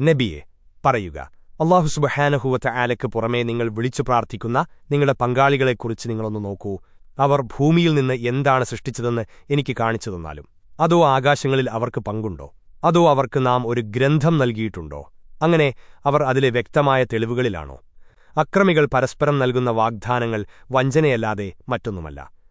നബിയെ പറയുക അള്ളാഹു സുബഹാനഹുവത്ത ആലയ്ക്ക് പുറമേ നിങ്ങൾ വിളിച്ചു പ്രാർത്ഥിക്കുന്ന നിങ്ങളുടെ പങ്കാളികളെക്കുറിച്ച് നിങ്ങളൊന്ന് നോക്കൂ. അവർ ഭൂമിയിൽ നിന്ന് എന്താണ് സൃഷ്ടിച്ചതെന്ന് എനിക്ക് കാണിച്ചു തന്നാലും അതോ ആകാശങ്ങളിൽ അവർക്ക് പങ്കുണ്ടോ? അതോ അവർക്ക് നാം ഒരു ഗ്രന്ഥം നൽകിയിട്ടുണ്ടോ? അങ്ങനെ അവർ അതിലെ വ്യക്തമായ തെളിവുകളിലാണോ? അക്രമികൾ പരസ്പരം നൽകുന്ന വാഗ്ദാനങ്ങൾ വഞ്ചനയല്ലാതെ മറ്റൊന്നുമല്ല.